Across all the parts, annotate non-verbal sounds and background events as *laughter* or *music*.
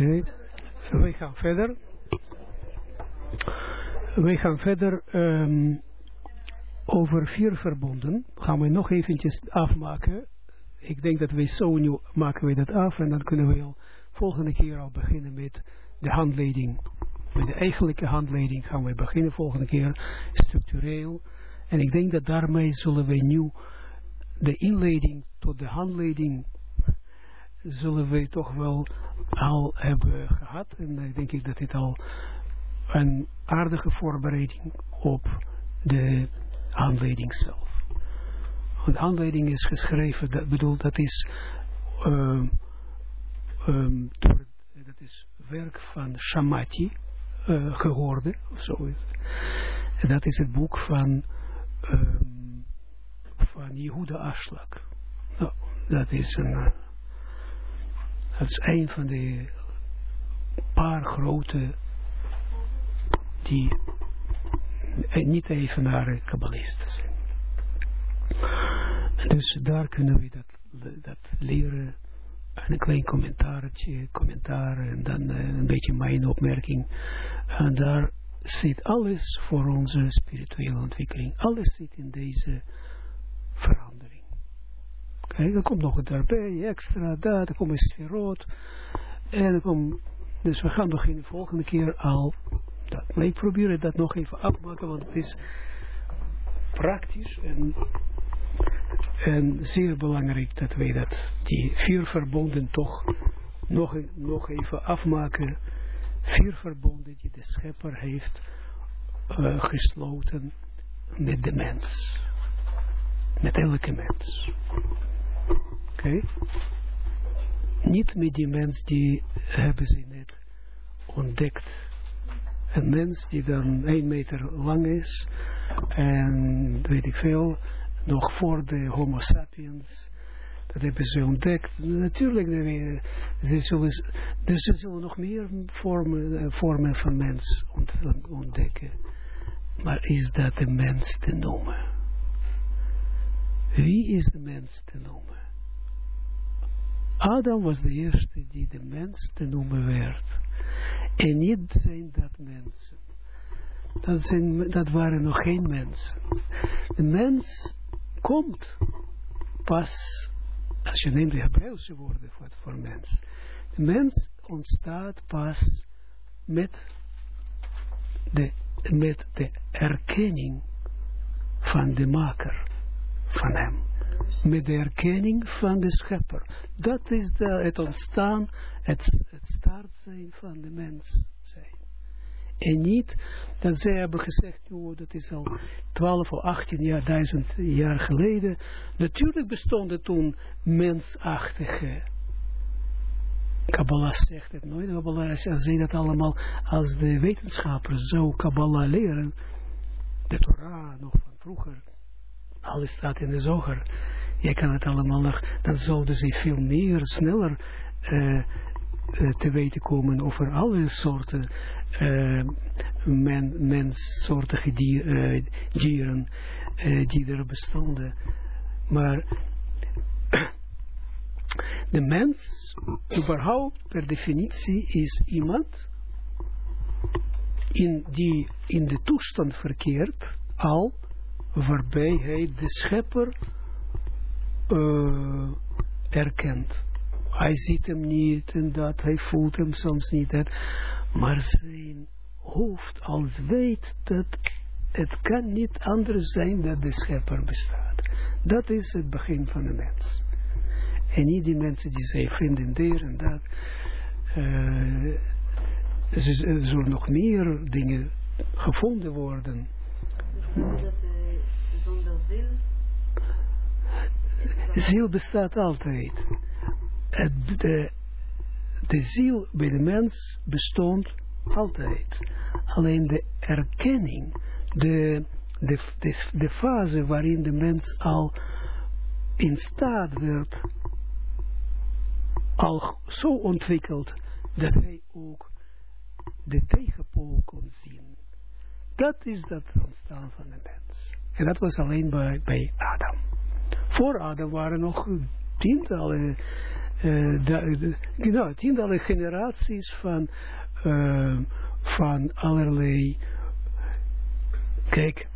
Okay. Wij gaan verder. Wij gaan verder um, over vier verbonden. Gaan we nog eventjes afmaken. Ik denk dat we zo nu maken we dat af en dan kunnen we al volgende keer al beginnen met de handleiding. Met de eigenlijke handleiding gaan we beginnen volgende keer structureel. En ik denk dat daarmee zullen we nu de inleiding tot de handleiding zullen we toch wel al hebben gehad. En dan denk ik dat dit al een aardige voorbereiding op de handleiding zelf. Want de handleiding is geschreven, dat bedoel, dat is, um, dat is werk van Shamati uh, of zo. En dat is het boek van, um, van Yehuda Ashlag. Nou, dat is een, dat is een van de paar grote die niet even naar kabbalisten zijn. Dus daar kunnen we dat, dat leren. Een klein commentaartje, commentaar en dan een beetje mijn opmerking. En daar zit alles voor onze spirituele ontwikkeling. Alles zit in deze verandering. Kijk, er komt nog een daarbij, extra, dat, er komt een sferoot. En er komt, dus we gaan beginnen volgende keer al dat. Maar ik probeer dat nog even afmaken, want het is praktisch en, en zeer belangrijk dat wij dat, die vier verbonden toch nog, nog even afmaken. Vier verbonden die de schepper heeft uh, gesloten met de mens. Met elke mens. Oké? Niet met die mens die hebben ze net ontdekt een mens die dan 1 meter lang is en weet ik veel, nog voor de homo sapiens, dat hebben ze ontdekt. Natuurlijk, ze zullen, dus ze zullen nog meer vormen, eh, vormen van mens ontdekken. Maar is dat de mens te noemen? Wie is de mens te noemen? Adam was de eerste die de mens te noemen werd. En niet zijn dat mensen. Dat, zijn, dat waren nog geen mensen. De mens komt pas, als je neemt de Hebreeuwse woorden voor, mens. De mens ontstaat pas met de, met de erkenning van de maker van hem met de erkenning van de schepper. Dat is de, het ontstaan, het, het start zijn van de mens zijn. En niet dat zij hebben gezegd, oh, dat is al 12 of 18 jaar, duizend jaar geleden. Natuurlijk bestonden toen mensachtige. Kabbalah zegt het nooit. Kabbalah, zij dat allemaal, als de wetenschappers zo Kabbalah leren, de Torah nog van vroeger, alles staat in de zoger jij kan het allemaal nog, dan zouden ze veel meer, sneller uh, uh, te weten komen over alle soorten uh, men, menssoortige dier, dieren die er bestonden. Maar *clears throat* de mens, überhaupt per definitie, is iemand in die in de toestand verkeert, al waarbij hij de schepper uh, erkent. Hij ziet hem niet en dat, hij voelt hem soms niet. Dat, maar zijn hoofd als weet dat het kan niet anders zijn dat de schepper bestaat. Dat is het begin van de mens. En niet die mensen die zeggen vinden dit en dat. Uh, er zullen nog meer dingen gevonden worden. Zin ziel bestaat altijd. de, de ziel bij de mens bestond altijd. Alleen de erkenning, de, de, de, de fase waarin de mens al in staat werd, al zo ontwikkeld, dat hij ook de tegenpool kon zien. Dat is dat ontstaan van de mens. Dat was alleen bij, bij Adam. Voor Adam waren nog tientallen de, nou, tientallen generaties van, uh, van allerlei, kijk,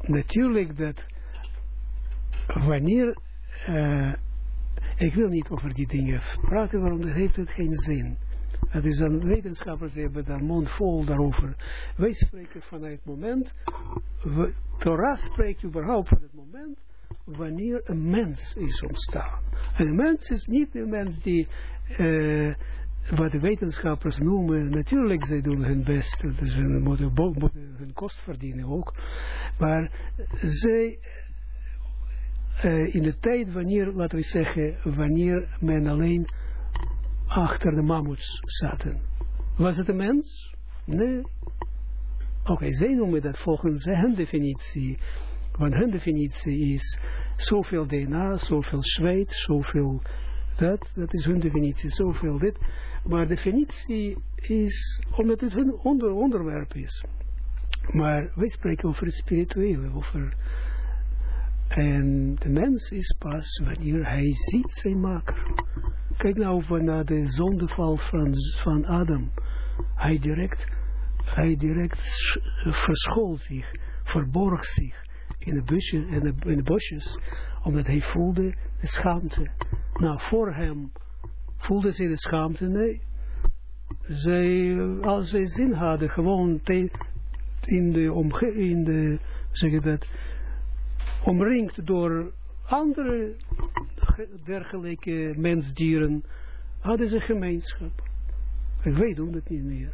natuurlijk dat wanneer, uh, ik wil niet over die dingen praten, waarom dat heeft het geen zin. Het is dan wetenschappers hebben daar mond vol daarover. Wij spreken vanuit het moment, we, Torah spreekt überhaupt van het moment wanneer een mens is ontstaan. En een mens is niet een mens die, uh, wat de wetenschappers noemen, natuurlijk zij doen hun best, dus moeten, moeten hun kost verdienen ook, maar zij uh, in de tijd wanneer, laten we zeggen, wanneer men alleen achter de mammoets zaten. Was het een mens? Nee. Oké, okay, zij noemen dat volgens hun definitie. Want hun definitie is zoveel DNA, zoveel zweet, zoveel dat, dat is hun definitie, zoveel dit. Maar definitie is, omdat het hun onder, onderwerp is. Maar wij spreken over het spirituele, over... En de mens is pas wanneer hij ziet zijn maker. Kijk nou naar de zondeval van, van Adam. Hij direct, hij direct verschool zich, verborg zich in de, busje, in, de, in de bosjes, omdat hij voelde de schaamte. Nou, voor hem voelde zij de schaamte, nee. Zij, als zij zin hadden, gewoon te, in de, omge in de, zeg je dat, omringd door andere dergelijke mensdieren hadden ze gemeenschap. En wij doen dat niet meer.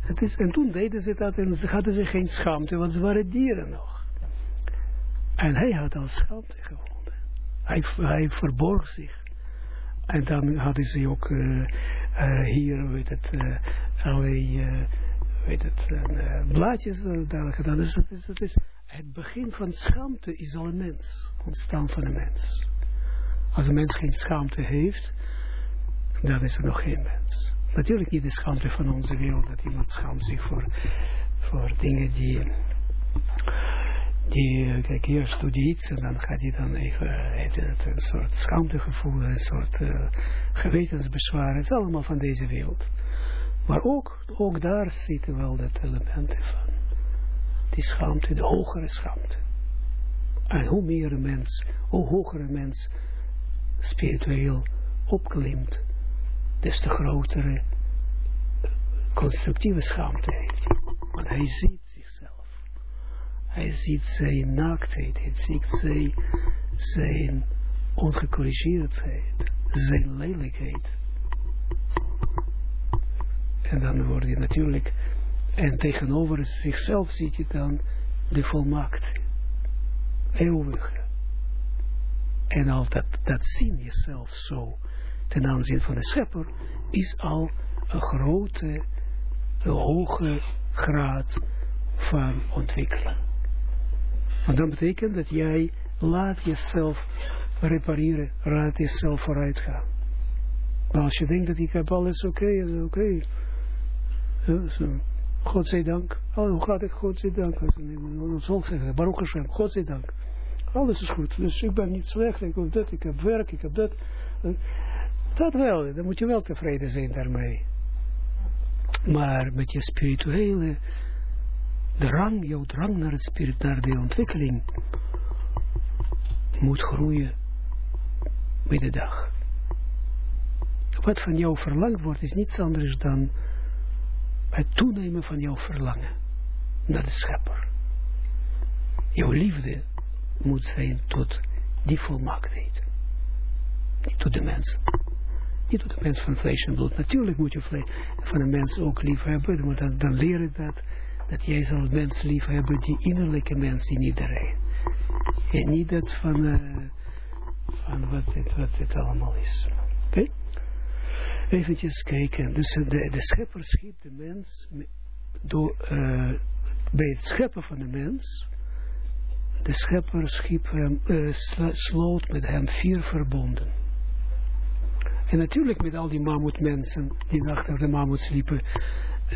Het is, en toen deden ze dat en ze hadden ze geen schaamte, want ze waren dieren nog. En hij had al schaamte gevonden. Hij, hij verborg zich. En dan hadden ze ook uh, uh, hier, weet het, uh, allerlei, weet het, blaadjes daar gedaan. Dus het is, is het begin van schaamte is al een mens, ontstaan van een mens. Als een mens geen schaamte heeft, dan is er nog geen mens. Natuurlijk niet de schaamte van onze wereld, dat iemand schaamt zich voor, voor dingen die, die, kijk, eerst doet hij iets en dan gaat hij dan even, heeft het, een soort schaamtegevoel, een soort uh, gewetensbezwaar, het is allemaal van deze wereld. Maar ook, ook daar zitten wel dat elementen van die schaamte, de hogere schaamte. En hoe meer een mens, hoe hoger een mens spiritueel opklimt, des te grotere constructieve schaamte heeft. Want hij ziet zichzelf. Hij ziet zijn naaktheid, hij ziet zijn, zijn ongecorrigeerdheid, zijn lelijkheid. En dan word je natuurlijk en tegenover zichzelf ziet je dan de volmaakt. Eeuwige. En al dat, dat zien jezelf zo ten aanzien van de schepper is al een grote, een hoge graad van ontwikkeling. Want dat betekent dat jij laat jezelf repareren, laat jezelf vooruit gaan. Maar als je denkt dat ik heb alles oké, okay, oké. God zij dank. Oh, hoe gaat het? God zij dank. Zal zeggen, Hashem, God zij dank. Alles is goed. Dus ik ben niet slecht. Ik heb dat, ik heb werk, ik heb dat. Dat wel, dan moet je wel tevreden zijn daarmee. Maar met je spirituele drang, jouw drang naar het spirit, naar de ontwikkeling, moet groeien met de dag. Wat van jou verlangd wordt, is niets anders dan het toenemen van jouw verlangen naar de schepper. Jouw liefde moet zijn tot die volmaaktheid. Niet tot de mens. Niet tot de mens van vlees en bloed. Natuurlijk moet je van een mens ook lief hebben, maar dan, dan leer dat, dat jij zal een mens lief die innerlijke mens in iedereen. En niet dat van, uh, van wat, dit, wat dit allemaal is. Oké? Eventjes kijken. Dus de, de schepper schiep de mens door, uh, bij het scheppen van de mens. De schepper schiep hem, uh, sloot met hem vier verbonden. En natuurlijk met al die mammoetmensen die achter de mammoet sliepen,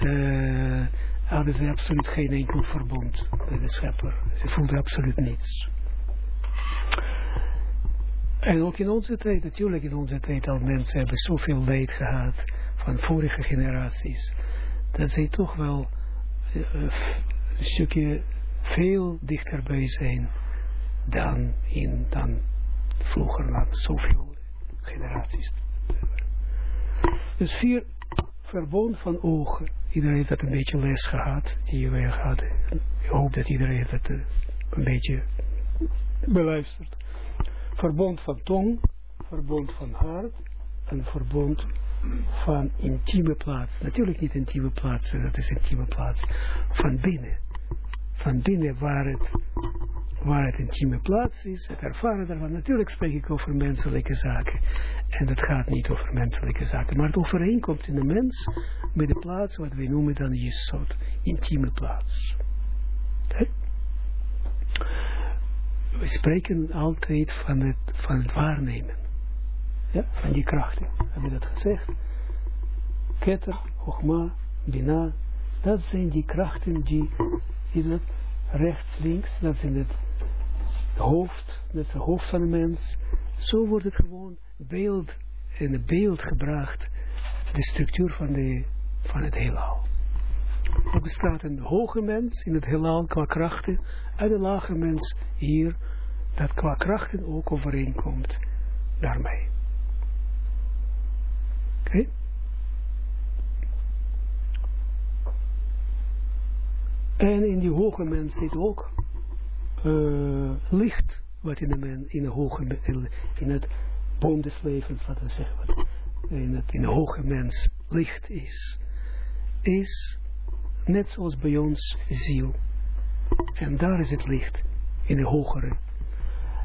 uh, hadden ze absoluut geen enkel verbond met de schepper. Ze voelden absoluut niets. En ook in onze tijd, natuurlijk in onze tijd al mensen hebben zoveel leed gehad van vorige generaties, dat zij toch wel uh, een stukje veel dichterbij zijn dan, in, dan vroeger, na zoveel generaties. Dus vier verbond van ogen. Iedereen heeft dat een beetje les gehad, die wij hadden. Ik hoop dat iedereen dat uh, een beetje beluistert. Verbond van tong, verbond van hart en verbond van intieme plaats. Natuurlijk niet intieme plaats, dat is intieme plaats. Van binnen. Van binnen waar het, waar het intieme plaats is, het ervaren daarvan. Natuurlijk spreek ik over menselijke zaken. En dat gaat niet over menselijke zaken. Maar het overeenkomt in de mens met de plaats wat wij noemen dan Jesod. Intieme plaats. We spreken altijd van het, van het waarnemen. Ja, van die krachten. Hebben we dat gezegd? Keter, Chogma, Bina, dat zijn die krachten die, zie dat, rechts, links, dat zijn het hoofd, dat is het hoofd van de mens. Zo wordt het gewoon beeld, in beeld gebracht, de structuur van, de, van het heelal. Er bestaat een hoge mens in het heelal qua krachten, en een lage mens hier, dat qua krachten ook overeenkomt daarmee. Oké? En in die hoge mens zit ook uh, licht, wat in de, men, in de hoge, in het boom des levens, laten we zeggen, wat in, het, in de hoge mens licht is, is net zoals bij ons ziel. En daar is het licht, in de hogere.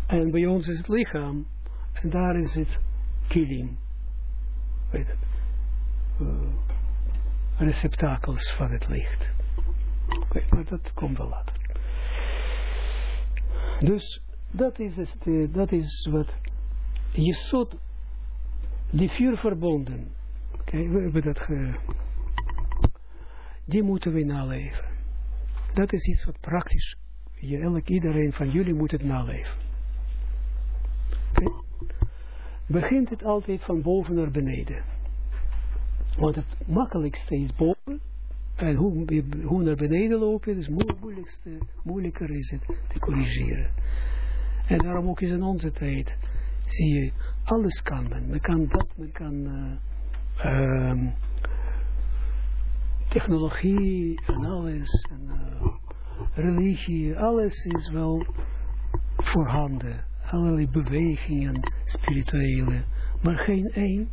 En bij ons is het lichaam, en daar is het kilim. Weet het. Uh, receptakels van het licht. Oké, maar dat komt wel later. Dus dat is, het, dat is wat je zult die vier verbonden. Oké, okay, we hebben dat ge, die moeten we naleven. Dat is iets wat praktisch, elk, iedereen van jullie moet het naleven. Begint het altijd van boven naar beneden. Want het makkelijkste is boven. En hoe, hoe naar beneden lopen, is het moeilijkste, moeilijker is het te corrigeren. En daarom ook is in onze tijd, zie je, alles kan men. Men kan dat, men kan uh, technologie en alles, en uh, religie, alles is wel voorhanden. Allerlei bewegingen, spirituele, maar geen één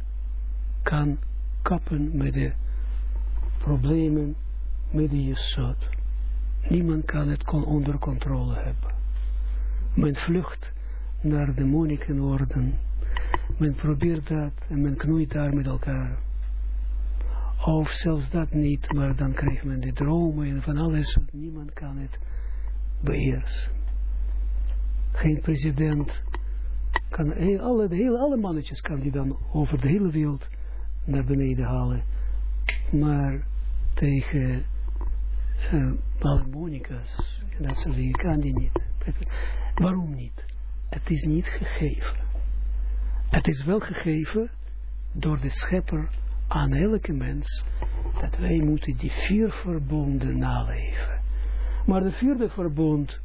kan kappen met de problemen met de jesot. Niemand kan het onder controle hebben. Men vlucht naar de monnikenorden. Men probeert dat en men knoeit daar met elkaar. Of zelfs dat niet, maar dan krijgt men de dromen en van alles. Niemand kan het beheersen. Geen president kan, alle, hele, alle mannetjes kan die dan over de hele wereld naar beneden halen. Maar tegen uh, en dat soort dingen kan die niet. Waarom niet? Het is niet gegeven. Het is wel gegeven door de schepper aan elke mens dat wij moeten die vier verbonden naleven. Maar de vierde verbond,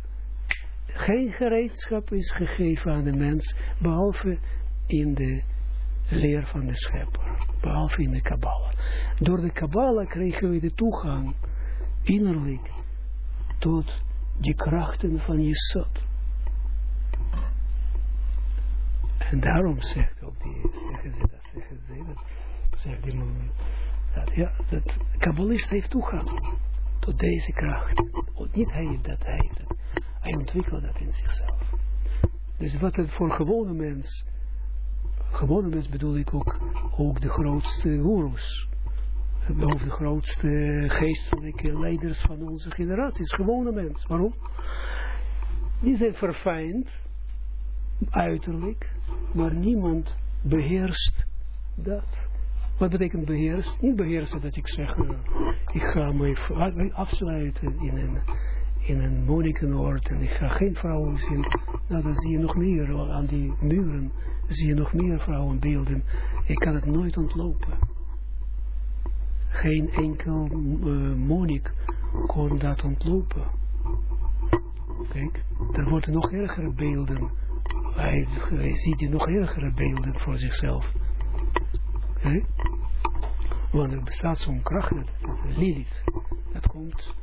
geen gereedschap is gegeven aan de mens, behalve in de leer van de schepper, behalve in de Kabbalah. Door de Kabbalah krijgen we de toegang, innerlijk, tot die krachten van Jesod. En daarom zegt ook die, zeggen ze dat, zeggen ze dat, zegt die man, dat ja, dat kabbalist heeft toegang tot deze kracht. Niet hij dat, hij het. Hij ontwikkelt dat in zichzelf. Dus wat het voor gewone mens gewone mens bedoel ik ook, ook de grootste goeroes. Of de grootste geestelijke leiders van onze generaties. Gewone mens. Waarom? Die zijn verfijnd, uiterlijk, maar niemand beheerst dat. Wat betekent beheerst? Niet beheersen dat ik zeg, uh, ik ga me afsluiten in een, in een monnikenoord en ik ga geen vrouwen zien, nou dan zie je nog meer aan die muren, zie je nog meer vrouwenbeelden. Ik kan het nooit ontlopen. Geen enkel uh, monnik kon dat ontlopen. Kijk, er worden nog ergere beelden. Hij, hij ziet die nog ergere beelden voor zichzelf. Want er bestaat zo'n kracht, dat is Lilith. Dat komt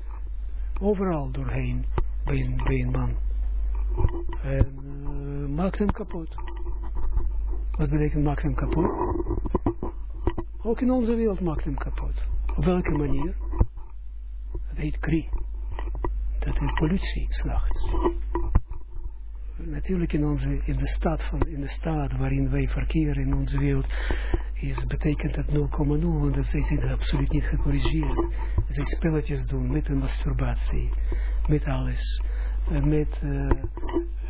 overal doorheen bij een, bij een man. En uh, maakt hem kapot. Wat betekent maakt hem kapot? Ook in onze wereld maakt hem kapot. Op welke manier? Dat heet kri. Dat is politie, s'nachts. Natuurlijk in, onze, in, de stad van, in de staat waarin wij verkeren in onze wereld is, betekent dat 0,0, want dat zij zijn absoluut niet gecorrigeerd. Zij spelletjes doen met een masturbatie, met alles, uh, met uh,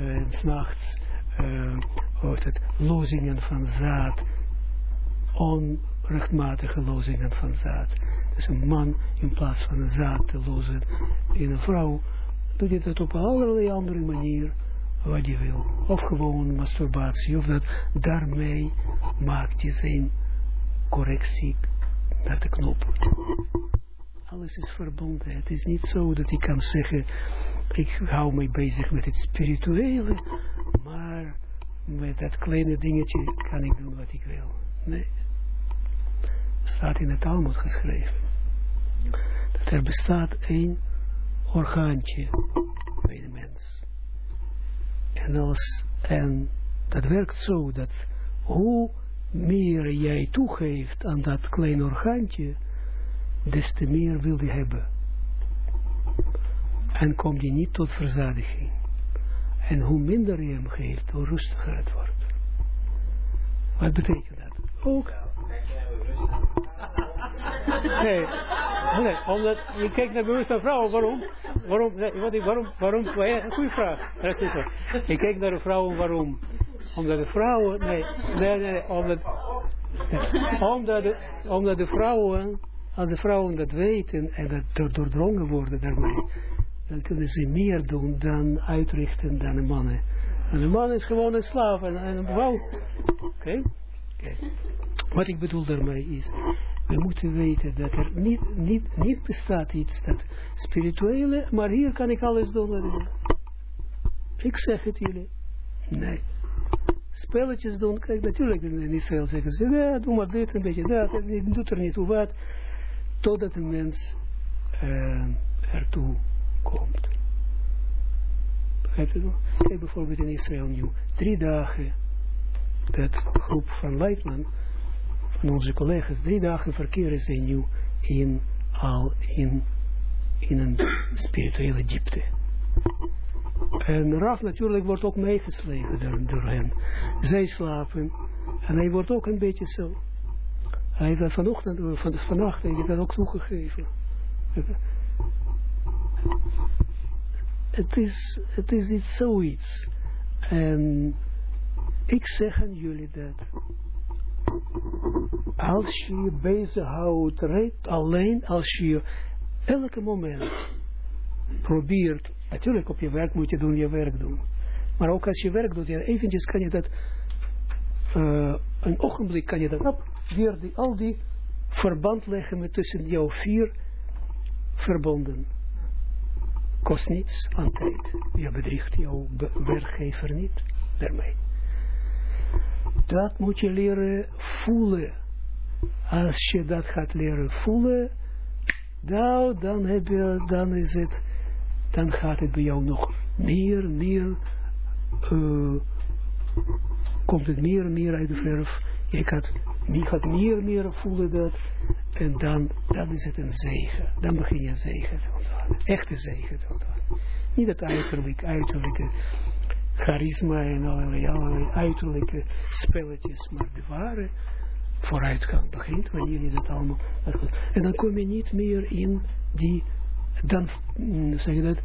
uh, s'nachts, uh, het, lozingen van zaad, onrechtmatige lozingen van zaad. Dus een man in plaats van zaad te lozen in een vrouw, doet hij dat op allerlei andere manier wat je wil. Of gewoon masturbatie, of dat daarmee maakt je zijn correctie naar de knop. Alles is verbonden. Het is niet zo dat ik kan zeggen, ik hou me bezig met het spirituele, maar met dat kleine dingetje kan ik doen wat ik wil. Nee. Staat in het Talmud geschreven. Dat er bestaat één orgaantje. En, en dat werkt zo dat hoe meer jij toegeeft aan dat klein orgaantje, des te meer wil je hebben. En kom je niet tot verzadiging. En hoe minder je hem geeft, hoe rustiger het wordt. Wat betekent dat? Ook. Nee, omdat je kijkt naar bewuste vrouwen, waarom? Waarom, nee, waarom, waarom, goede vraag. Je kijkt naar de vrouwen, waarom? Omdat de vrouwen, nee, nee, nee, omdat, omdat, de, omdat de vrouwen, als de vrouwen dat weten en dat doordrongen worden daarmee, dan kunnen ze meer doen dan uitrichten dan de mannen. En de man is gewoon een slaaf en, een vrouw. Oké? Wat ik bedoel daarmee is, we moeten weten dat er niet, niet, niet bestaat iets dat spirituele, maar hier kan ik alles doen ik zeg het jullie. Nee spelletjes doen. Kijk, natuurlijk in Israël zeggen ze, ja, doe maar dit, een beetje dat, en doet er niet toe wat, totdat een mens uh, ertoe komt. Kijk bijvoorbeeld in Israël nu, drie dagen, dat groep van Leitman, van onze collega's, drie dagen verkeren ze nu in, al in, in een spirituele diepte. En Raf natuurlijk wordt ook meegeslepen door, door hen. Zij slapen. En hij wordt ook een beetje zo. Hij heeft dat vanochtend, van, vannacht heeft hij dat ook toegegeven. Het is, het is iets zoiets. En ik zeg aan jullie dat. Als je je bezighoudt, alleen als je elke moment probeert Natuurlijk, op je werk moet je doen je werk doen. Maar ook als je werk doet, ja, eventjes kan je dat, uh, een ogenblik kan je dat op, weer die, al die verband leggen met tussen jouw vier verbonden. Kost niets aan tijd. Je bedriegt jouw werkgever niet daarmee. Dat moet je leren voelen. Als je dat gaat leren voelen, nou, dan, heb je, dan is het dan gaat het bij jou nog meer, meer, uh, komt het meer en meer uit de verf. Je gaat, je gaat meer en meer voelen dat. En dan, dan is het een zegen. Dan begin je zegen te ontvangen. Echte zegen te ontvangen. Niet het uiterlijk, uiterlijke charisma en allerlei, allerlei uiterlijke spelletjes, maar de ware vooruitgang begint wanneer je dat allemaal... En dan kom je niet meer in die dan mm, zeg je dat,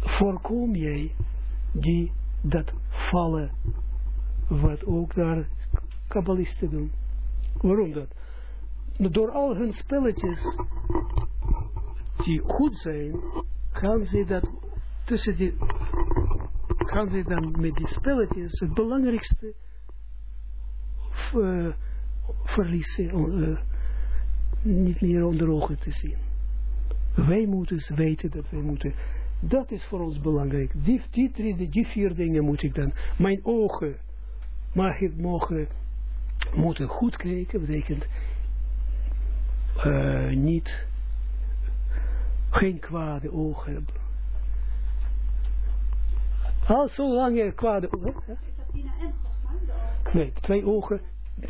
voorkom jij die dat vallen, wat ook daar kabbalisten doen. Waarom dat? Door al hun spelletjes, die goed zijn, gaan ze dat tussen die, gaan ze dan met die spelletjes het belangrijkste uh, verliezen, uh, niet meer onder ogen te zien. Wij moeten weten dat wij moeten, dat is voor ons belangrijk. Die, die, drie, die vier dingen moet ik dan, mijn ogen mag ik mogen, moeten goed kijken, betekent uh, niet, geen kwade ogen hebben. Al zolang je kwade ogen... Is dat Tina en Chogma? Nee, twee ogen,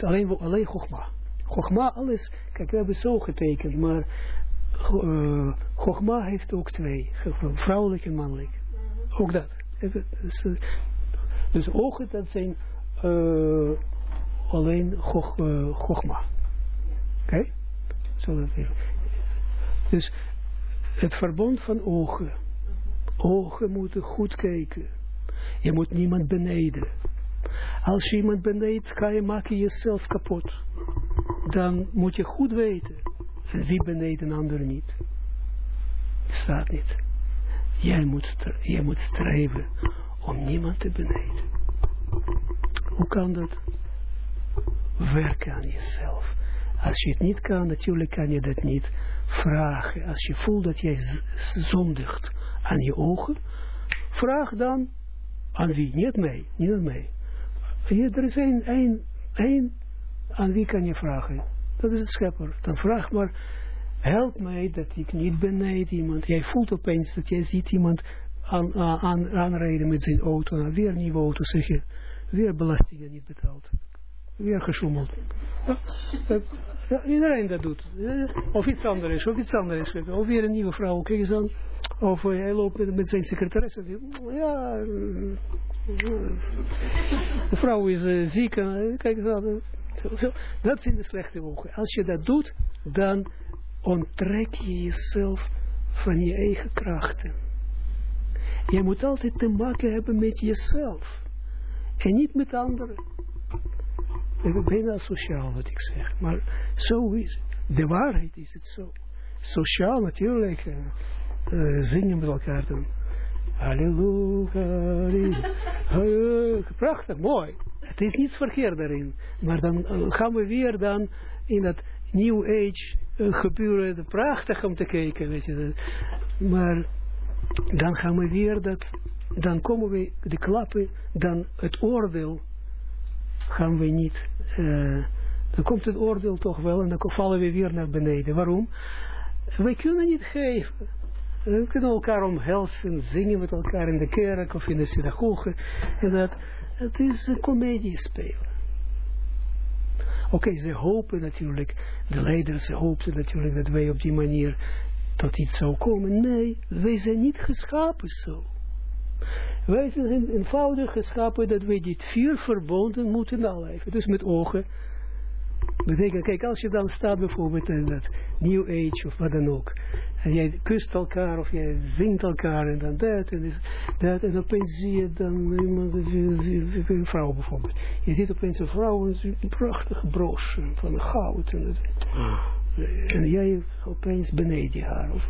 alleen, alleen Chogma. Chogma, alles, kijk, we hebben zo getekend, maar uh, Chogma heeft ook twee, vrouwelijk en mannelijk. Ook dat. Dus, uh, dus ogen, dat zijn uh, alleen Chog, uh, Chogma. Oké? Okay? Zo dat even. Dus het verbond van ogen. Ogen moeten goed kijken. Je moet niemand beneden. Als je iemand beneden, ga je maken jezelf kapot. Dan moet je goed weten. Wie beneden een ander niet. Staat niet. Jij moet, jij moet streven om niemand te beneden. Hoe kan dat? Werken aan jezelf. Als je het niet kan, natuurlijk kan je dat niet vragen. Als je voelt dat jij zondigt aan je ogen, vraag dan aan wie? Niet mij, niet aan mij. er is één, één, één, aan wie kan je vragen? Dat is het schepper. Dan vraag maar, help mij dat ik niet benijd iemand. Jij voelt opeens dat jij ziet iemand aan, aan, aanrijden met zijn auto, nou, weer een nieuwe auto, zeg weer belastingen niet betaald. Weer geschommeld. Ja, iedereen dat doet. Of iets anders, of iets anders. Of weer een nieuwe vrouw, kijk eens aan. Of hij loopt met, zijn secretaresse. Ja, de vrouw is uh, ziek. kijk eens aan. Dat zijn de slechte ogen. Als je dat doet, dan onttrek je jezelf van je eigen krachten. Je moet altijd te maken hebben met jezelf. En niet met anderen. Bijna sociaal wat ik zeg. Maar zo is. De waarheid is het zo. Sociaal natuurlijk. Uh, uh, zingen met elkaar doen. Halleluja. *laughs* Prachtig, mooi. Het is niets verkeerd daarin. Maar dan uh, gaan we weer dan in dat New Age gebeuren. Prachtig om te kijken. Weet je. Maar dan gaan we weer dat. Dan komen we de klappen. Dan het oordeel gaan we niet, uh, dan komt het oordeel toch wel en dan vallen we weer naar beneden. Waarom? Wij kunnen niet geven. We kunnen elkaar omhelzen, zingen met elkaar in de kerk of in de synagoge. En dat, het is een komedie spelen. Oké, ze hopen natuurlijk, de leiders ze hoopten natuurlijk dat wij op die manier tot iets zou komen. Nee, wij zijn niet geschapen zo. Wij zijn eenvoudig geschapen dat wij dit vier verbonden moeten naleven. Dus met ogen. Betekent, kijk, als je dan staat bijvoorbeeld in dat New Age of wat dan ook. En jij kust elkaar of jij zingt elkaar en dan dat en dat. En opeens zie je dan een vrouw bijvoorbeeld. Je ziet opeens een vrouw en een prachtige broche van goud. En, en jij opeens beneden haar. Of,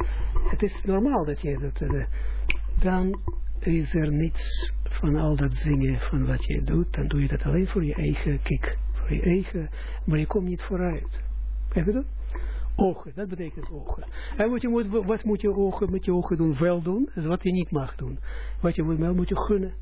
het is normaal dat jij dat... Uh, dan is er niets van al dat zingen van wat je doet, dan doe je dat alleen voor je eigen kick, voor je eigen, maar je komt niet vooruit. Heb je dat? Ogen, dat betekent ogen. En wat, je moet, wat moet je ogen met je ogen doen? Wel doen, is wat je niet mag doen. Wat je wel moet je gunnen.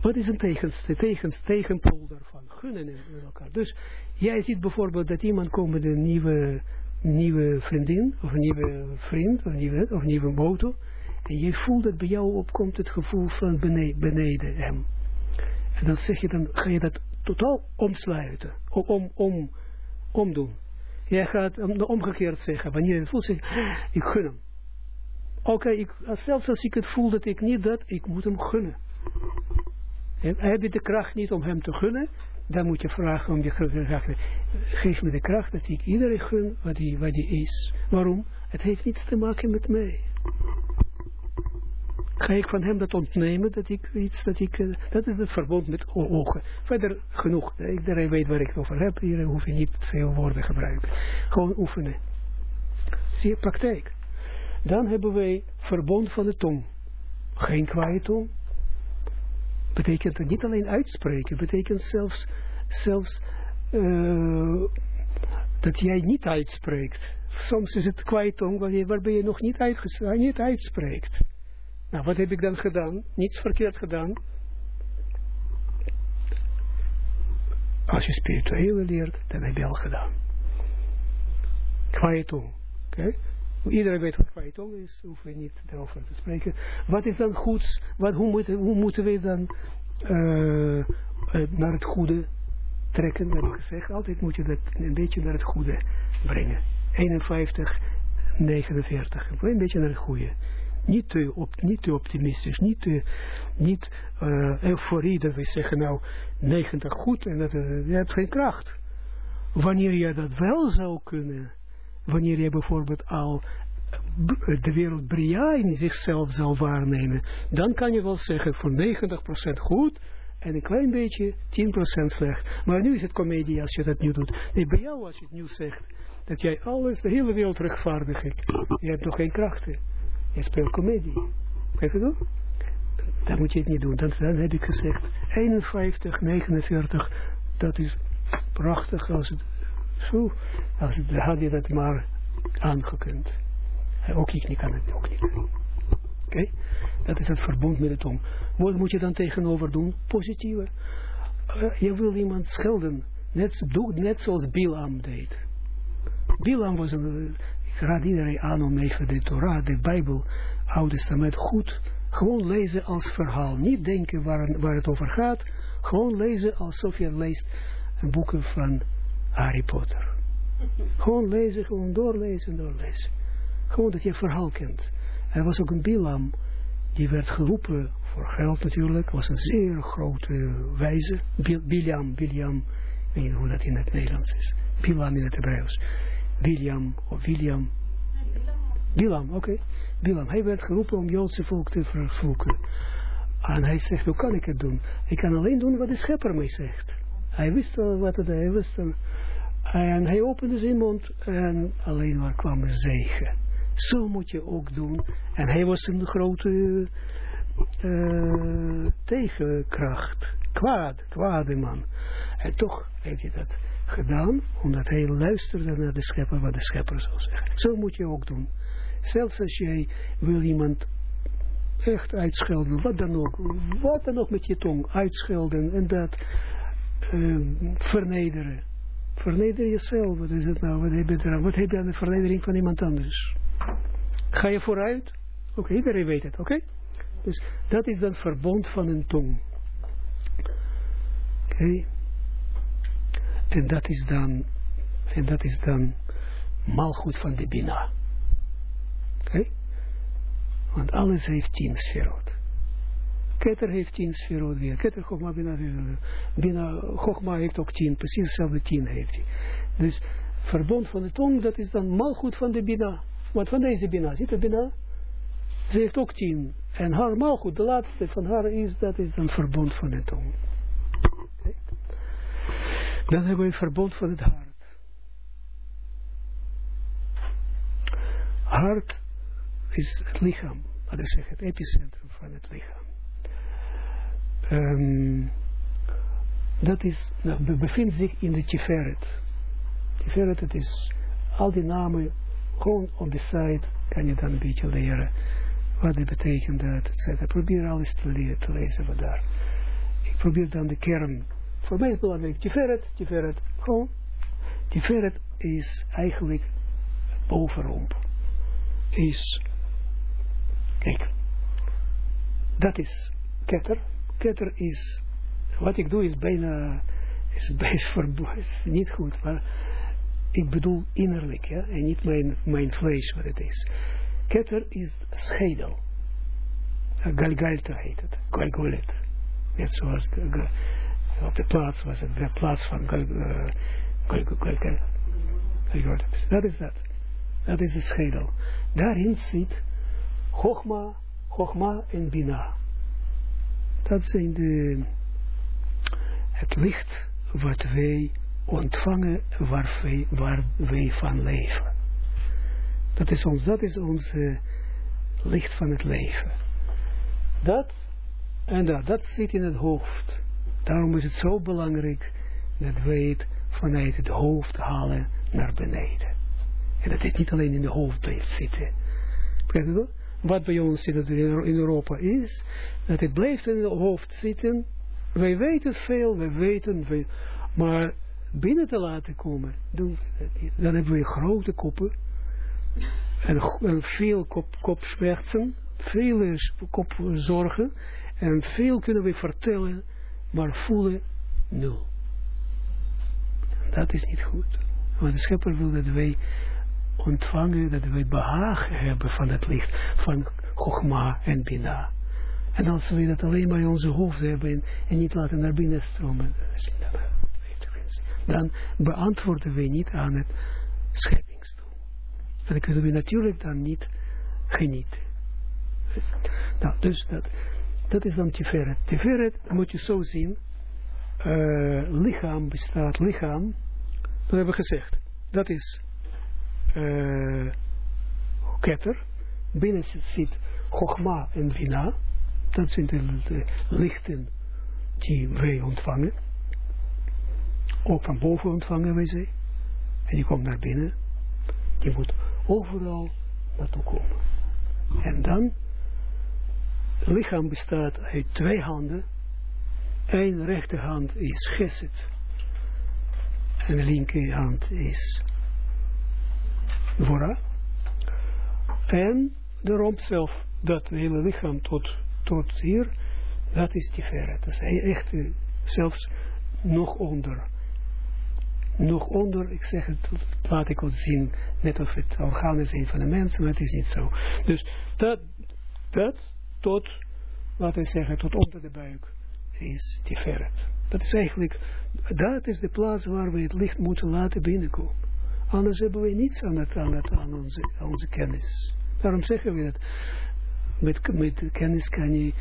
Wat is een tegens, tegens, tegenpool daarvan? Gunnen in elkaar. Dus jij ziet bijvoorbeeld dat iemand komt met een nieuwe, nieuwe vriendin, of een nieuwe vriend, of een nieuwe, of een nieuwe motor. En je voelt dat bij jou opkomt het gevoel van beneden, beneden hem. En dan zeg je, dan ga je dat totaal omsluiten. Om, om, omdoen. Jij gaat omgekeerd zeggen. Wanneer je het voelt, zeg ik gun hem. Oké, zelfs als ik het voel dat ik niet dat, ik moet hem gunnen. En heb je de kracht niet om hem te gunnen, dan moet je vragen om je kracht. Geef me de kracht dat ik iedereen gun wat hij wat is. Waarom? Het heeft niets te maken met mij ga ik van hem dat ontnemen, dat ik iets, dat ik, uh, dat is het verbond met ogen. Verder genoeg, iedereen weet waar ik het over heb, hier hoef je niet veel woorden gebruiken. Gewoon oefenen. Zie je, praktijk. Dan hebben wij verbond van de tong. Geen kwaaie tong. Betekent niet alleen uitspreken, betekent zelfs, zelfs uh, dat jij niet uitspreekt. Soms is het kwaaie tong waarbij je nog niet, niet uitspreekt. Nou, wat heb ik dan gedaan? Niets verkeerd gedaan. Als je spirituele leert, dan heb je al gedaan. Kwaaie tong. Oké? Iedereen weet wat kwaaie tong is, hoeven we niet daarover te spreken. Wat is dan goed? Wat, hoe, moeten, hoe moeten we dan uh, naar het goede trekken, heb ik gezegd. Altijd moet je dat een beetje naar het goede brengen. 51, 49. Een beetje naar het goede. Niet te, niet te optimistisch, niet, te, niet uh, euforie dat we zeggen nou 90 goed en dat uh, je hebt geen kracht. Wanneer je dat wel zou kunnen, wanneer je bijvoorbeeld al de wereld Bria in zichzelf zal waarnemen, dan kan je wel zeggen voor 90% goed en een klein beetje 10% slecht. Maar nu is het comedie als je dat nu doet. Nee, bij jou als je het nu zegt, dat jij alles, de hele wereld rechtvaardig hebt. Je hebt nog geen krachten. Je speelt comedie. Kijk je dat? Dan moet je het niet doen. Dan, dan heb ik gezegd, 51, 49, dat is prachtig als het zo, als het, had je dat maar aangekund. Ook ik niet kan het ook niet. Oké? Dat is het verbond met de tong. Wat moet je dan tegenover doen? Positieve. Uh, je wil iemand schelden. Net, net zoals Bilam deed. Bilam was een... Raad iedereen aan om even de Torah, de Bijbel, Oude goed gewoon lezen als verhaal. Niet denken waar, het over gaat. Gewoon lezen alsof je leest boeken van Harry Potter. Gewoon lezen, gewoon doorlezen, doorlezen. Gewoon dat je verhaal kent. Er was ook een Bilam, die werd geroepen voor geld natuurlijk, was een zeer grote wijze. Bilam, Bilam, ik weet niet hoe dat in het Nederlands is. Bilam in het Hebreeuws. William of William. Bilam, oké. Okay. Bilam, hij werd geroepen om Joodse volk te vervloeken. En hij zegt, hoe kan ik het doen? Ik kan alleen doen wat de schepper mij zegt. Hij wist wel wat het, hij wist. En hij opende zijn mond en alleen maar kwam zegen. Zo moet je ook doen. En hij was een grote uh, tegenkracht. Kwaad, kwade man. En toch heeft hij dat gedaan, omdat hij luisterde naar de schepper, wat de schepper zou zeggen. Zo moet je ook doen. Zelfs als jij wil iemand echt uitschelden, wat dan ook, wat dan ook met je tong, uitschelden en dat uh, vernederen. Verneder jezelf, wat is het nou, wat heb je, wat heb je aan de vernedering van iemand anders? Ga je vooruit? Oké, iedereen weet het, oké? Dus dat is dan verbond van een tong. Oké. En dat is dan, en dat is dan malgoed van de Bina. Oké? Want alles heeft tien sferot. Keter heeft tien sferot weer. Keter, Chogma, Bina, Bina, Chogma heeft ook tien. Precies hetzelfde tien heeft hij. Dus verbond van de tong, dat is dan malgoed van de Bina. Want van deze Bina, ziet de Bina? Ze heeft ook tien. En haar malgoed, de laatste van haar is, dat is dan verbond van de tong. Dan hebben we een verbond van het hart. Hart is het lichaam, wat ik zeg, het epicentrum van het lichaam. Um, dat is, nou, bevindt zich in de Tiferet. Tiferet, is al die namen gewoon op de site kan je dan een beetje leren wat het betekent dat, etc. Probeer alles te, leren, te lezen wat daar. Ik probeer dan de kern. Voor mij is het belangrijk. Tiferet, Tiferet, gewoon. Tiferet is eigenlijk bovenromp. Is, kijk, dat is ketter. Ketter is, wat ik doe is bijna, is, *laughs* is, is niet goed, maar ik bedoel innerlijk, ja, en niet mijn, mijn vlees wat het is. Keter is schedel. Galgalta heet het, Galgolet. Net zoals op de plaats was het, de plaats van Galgolet. Dat is dat. Dat is de schedel. Daarin zit Chogma, Chogma en Bina. Dat zijn de, het licht wat wij ontvangen waar wij, waar wij van leven. Dat is ons, dat is ons licht van het leven. Dat en dat, dat zit in het hoofd. Daarom is het zo belangrijk dat wij het vanuit het hoofd halen naar beneden. En dat dit niet alleen in de hoofd blijft zitten. Wat bij ons in Europa is, dat het blijft in het hoofd zitten. Wij weten veel, wij weten veel. Maar binnen te laten komen, dan hebben we grote koppen. En, veel kop, veel kopzorgen. En veel kunnen we vertellen, maar voelen nul. Dat is niet goed. Want de schepper wil dat wij ontvangen, dat wij behagen hebben van het licht, van Chogma en Bina. En als we dat alleen maar in onze hoofd hebben en, niet laten naar binnen stromen, dan beantwoorden we niet aan het scheppingsdoel. En dan kunnen we natuurlijk dan niet genieten. Nou, dus dat, dat is dan Tiferet. Tiferet moet je zo zien, uh, lichaam bestaat, lichaam, dat hebben we gezegd, dat is uh, ketter, binnen zit Chogma en Vina, dat zijn de, lichten die wij ontvangen, ook van boven ontvangen wij ze, en die komt naar binnen, die moet overal naartoe komen. En dan lichaam bestaat uit twee handen. Eén rechterhand is geset. En de linkerhand is Vora. En de romp zelf, dat hele lichaam tot, tot hier, dat is Tiferet. Dat is echt zelfs nog onder. Nog onder, ik zeg het, laat ik wat zien, net of het organen zijn van de mensen, maar het is niet zo. Dus dat, dat tot, laten we zeggen, tot onder de buik is Tiferet. Dat is eigenlijk, dat is de plaats waar we het licht moeten laten binnenkomen. Anders hebben we niets aan, het, aan, het, aan onze, onze kennis. Daarom zeggen we dat. Met, met kennis kan je,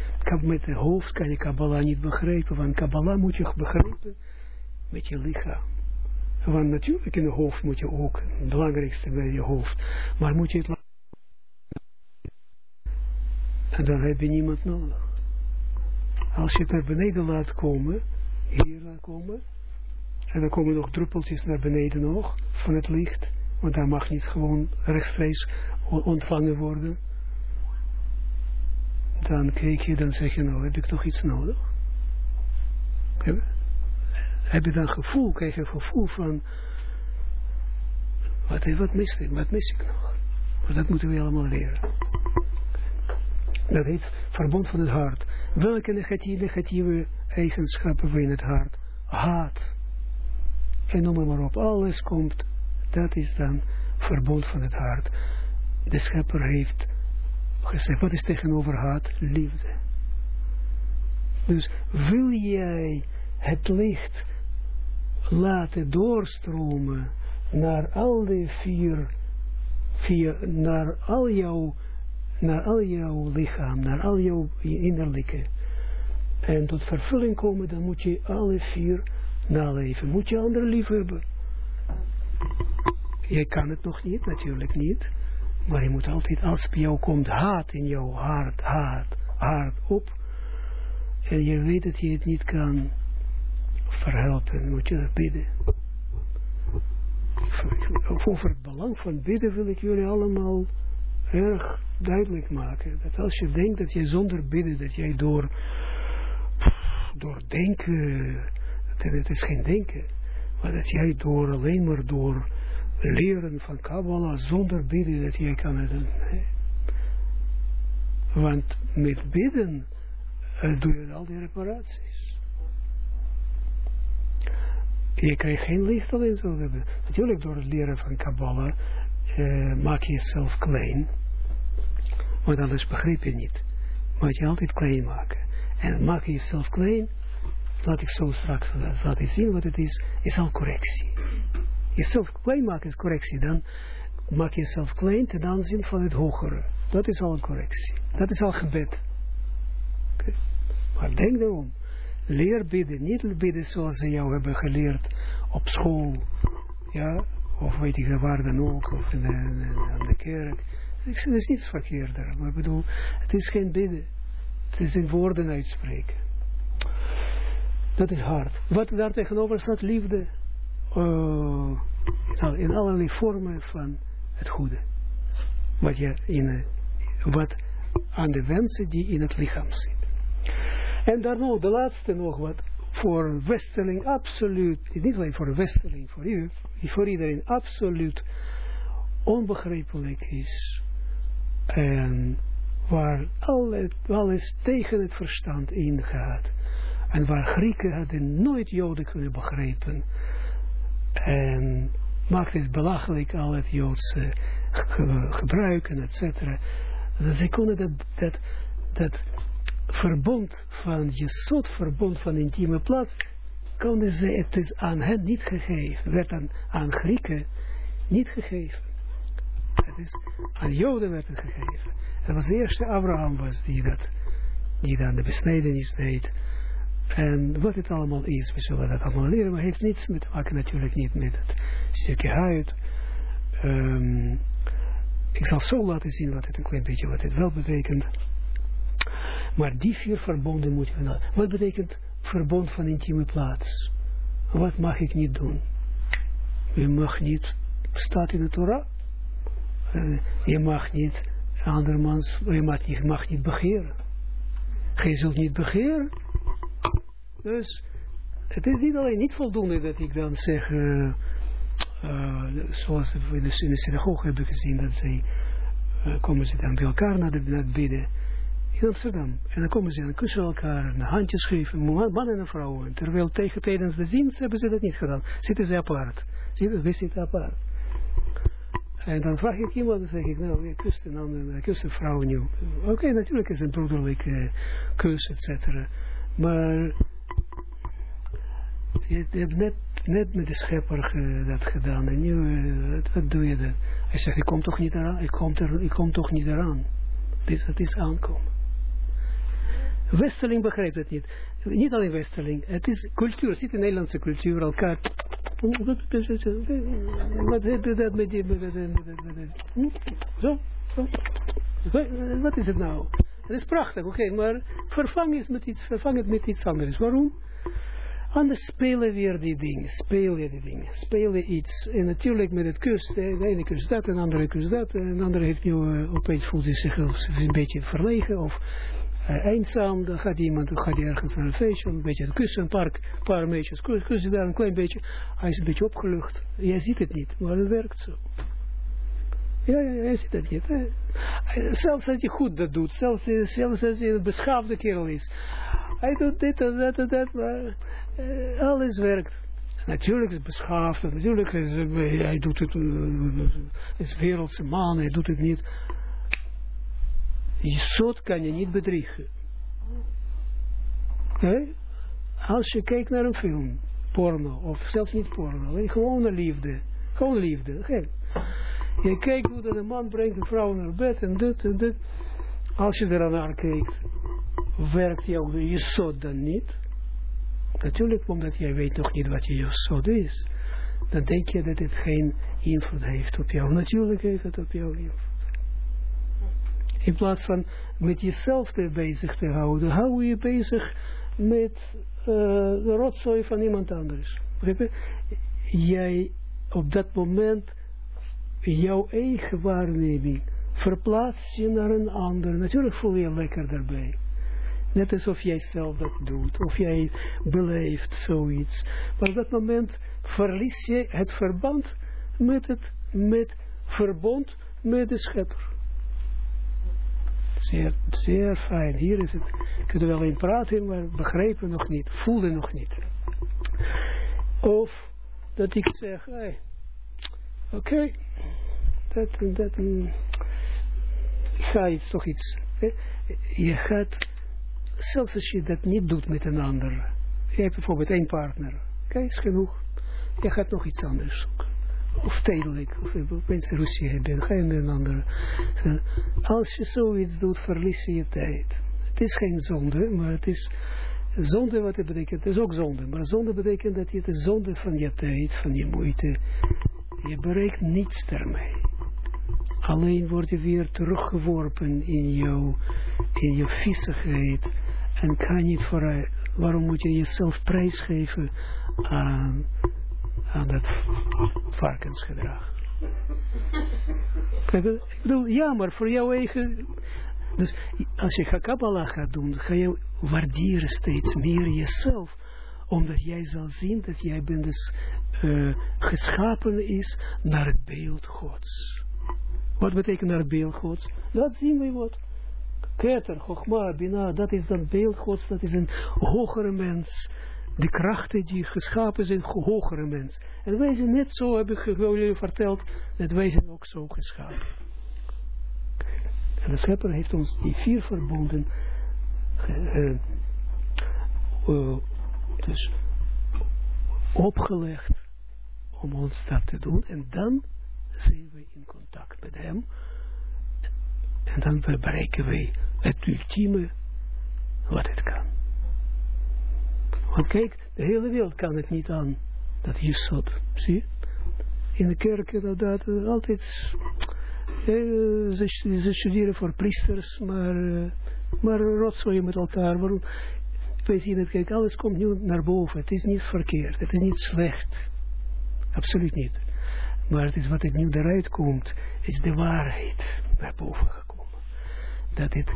met het hoofd kan je Kabbalah niet begrijpen. Want Kabbalah moet je begrijpen met je lichaam. Want natuurlijk in het hoofd moet je ook, het belangrijkste bij je hoofd. Maar moet je het en dan heb je niemand nodig. Als je het naar beneden laat komen, hier laat komen, en dan komen nog druppeltjes naar beneden nog, van het licht, want daar mag niet gewoon rechtstreeks ontvangen worden. Dan kijk je, dan zeg je nou, heb ik toch iets nodig? Heb, heb je dan gevoel, krijg je een gevoel van, wat, wat, mis ik, wat mis ik nog? Maar dat moeten we allemaal leren. Dat heet verbond van het hart. Welke negatieve, negatieve eigenschappen we in het hart? Haat. En noem maar op. Alles komt. Dat is dan verbond van het hart. De schepper heeft gezegd. Wat is tegenover haat? Liefde. Dus wil jij het licht laten doorstromen naar al die vier, vier naar al jouw naar al jouw lichaam, naar al jouw innerlijke. En tot vervulling komen, dan moet je alle vier naleven. Moet je anderen lief hebben. Je kan het nog niet, natuurlijk niet. Maar je moet altijd, als bij jou komt haat in jouw hart, haat, hart op. En je weet dat je het niet kan verhelpen, moet je bidden. Over het belang van bidden wil ik jullie allemaal erg duidelijk maken. Dat als je denkt dat je zonder bidden, dat jij door, door denken, het is geen denken, maar dat jij door alleen maar door leren van Kabbalah zonder bidden dat jij kan het doen. Want met bidden uh, doe je al die reparaties. Je krijgt geen licht alleen zo. Natuurlijk door het leren van Kabbalah uh, maak je jezelf klein. Want anders begrijp je niet. Moet je altijd klein maken. En maak je jezelf klein, laat ik zo straks laten zien wat het is, is al correctie. Jezelf klein maken is correctie, dan maak je jezelf klein ten aanzien van het hogere. Dat is al een correctie. Dat is al gebed. Maar denk erom. Leer bidden. Niet bidden zoals ze jou hebben geleerd op school. Ja, of weet ik waar dan ook, of de, aan de kerk. Ik zeg, er is niets verkeerder, maar ik bedoel, het is geen bidden. Het is in woorden uitspreken. Dat is hard. Wat daar tegenover staat, liefde. Uh, in allerlei vormen van het goede. Wat, je in, wat aan de wensen die in het lichaam zit. En nog de laatste nog wat voor een westeling absoluut, niet alleen voor een westeling, voor, u, voor iedereen absoluut onbegrijpelijk is. En waar alles tegen het verstand ingaat. En waar Grieken hadden nooit Joden kunnen begrijpen. En maakt het belachelijk al het Joodse gebruiken, et cetera. Ze konden dat, dat verbond van je soort verbond van intieme plaats, konden ze, het is aan hen niet gegeven, werd aan, Grieken niet gegeven. Het is aan Joden werd het gegeven. Het was de eerste Abraham was die dat, die dan de besnijdenis deed. En wat het allemaal is, we zullen dat allemaal leren, maar heeft niets met te maken natuurlijk niet met het stukje huid. Um, ik zal zo laten zien wat het een klein beetje wat het wel betekent. Maar die vier verbonden moet je nou. Wat betekent verbond van intieme plaats? Wat mag ik niet doen? Je mag niet, staat in de Torah, uh, je mag niet andermans, je mag niet, mag niet begeren. Zult niet begeren. Dus het is niet alleen niet voldoende dat ik dan zeg, uh, zoals we in de, in de synagoge hebben gezien, dat zij komen ze dan bij elkaar naar, de, bidden in Amsterdam. En dan komen ze en kussen elkaar, een handjes geven, mannen en vrouwen. Terwijl tegen, tijdens de dienst hebben ze dat niet gedaan. Zitten ze apart. Zitten, we zitten apart. En dan vraag ik iemand, dan zeg ik, nou, je kust een ander, kust een vrouw nu. Oké, natuurlijk is het een broederlijke kus, et cetera. Maar je, hebt net, net met de schepper dat gedaan. En nu, uh, wat, doe je dan? Hij zegt, ik kom toch niet eraan. Ik kom, er, ik kom toch niet eraan. Dit, dat is aankomen. Westerling begrijpt het niet. Niet alleen Westerling. Het is cultuur. Het zit in Nederlandse cultuur. Elkaar. Wat je dat met die... Zo? Zo? Wat is het nou? Het is prachtig, oké, maar vervang, is met iets, vervang het met iets anders. Waarom? Anders spelen weer die dingen, speel je die dingen, speel je iets. En natuurlijk met het kus, de ene kus dat, en de andere kus dat, en de andere heeft nu uh, opeens voelt zich een beetje verlegen of uh, dan gaat iemand, dan gaat ergens naar een feestje, een beetje kussen, een paar, paar meisjes, kussen daar een klein beetje, hij is een beetje opgelucht. Jij ziet het niet, maar het werkt zo. Ja, ja, hij ziet het niet. Hè. Zelfs als hij goed dat doet, zelfs, zelfs als hij een beschaafde kerel is. Hij doet dit en dat en dat, maar uh, alles werkt. Natuurlijk is het beschaafd, natuurlijk is hij doet het, uh, is wereldse man, hij doet het niet. Je soort kan je niet bedriegen. Okay? Als je kijkt naar een film, porno, of zelfs niet porno, gewoon liefde, gewoon liefde. Okay. Je kijkt hoe dat een man brengt een vrouw naar bed en dit en dit. Als je er naar kijkt, werkt jouw jesod dan niet. Natuurlijk, omdat jij weet nog niet wat je jesod is. Dan denk je dat het geen invloed heeft op jou. Natuurlijk heeft het op jou invloed. In plaats van met jezelf te bezig te houden, hou je bezig met uh, de rotzooi van iemand anders. Jij op dat moment jouw eigen waarneming verplaats je naar een ander. Natuurlijk voel je lekker daarbij. Net alsof jij zelf dat doet. Of jij beleeft zoiets. Maar op dat moment verlies je het verband met het met verbond met de schepper. Zeer, zeer fijn. Hier is het. Kunnen we alleen praten, maar begrijpen nog niet. Voelen nog niet. Of dat ik zeg, hey, oké, dat, dat, ga iets, toch iets. Je gaat, zelfs als je dat niet doet met een ander. Je hebt bijvoorbeeld één partner. Oké, is genoeg. Je gaat nog iets anders zoeken. Of tijdelijk. Of mensen ruzie hebben. Met een ander. Als je zoiets doet, verlies je je tijd. Het is geen zonde, maar het is... Zonde, wat het betekent, het is ook zonde. Maar zonde betekent dat je de zonde van je tijd, van je moeite, Je bereikt niets daarmee. Alleen word je weer teruggeworpen in jouw, in je viezigheid. En kan niet vooruit. Waarom moet je jezelf prijsgeven aan, aan dat varkensgedrag? Ik bedoel, ja, maar voor jouw eigen... Dus als je Kabbalah gaat doen, ga je waarderen steeds meer jezelf. Omdat jij zal zien dat jij bent dus uh, geschapen is naar het beeld Gods. Wat betekent naar het beeld Gods? Dat zien we wat. Keter, Chogma, Bina, dat is dan beeld Gods, dat is een hogere mens. De krachten die geschapen zijn, hogere mens. En wij zijn net zo, heb ik jullie verteld, dat wij zijn ook zo geschapen. En de schepper heeft ons die vier verbonden uh, uh, dus opgelegd om ons dat te doen. En dan zijn we in contact met hem. En dan bereiken wij het ultieme wat het kan. Want kijk, de hele wereld kan het niet aan, dat Jesod. Zie In de kerken, dat, dat uh, altijd, uh, ze, ze, studeren voor priesters, maar, uh, maar rotzooi met elkaar. Waarom? Wij zien het, kijk, alles komt nu naar boven. Het is niet verkeerd, het is niet slecht. Absoluut niet. Maar het is wat het nu eruit komt, is de waarheid naar boven gekomen. Dat, het,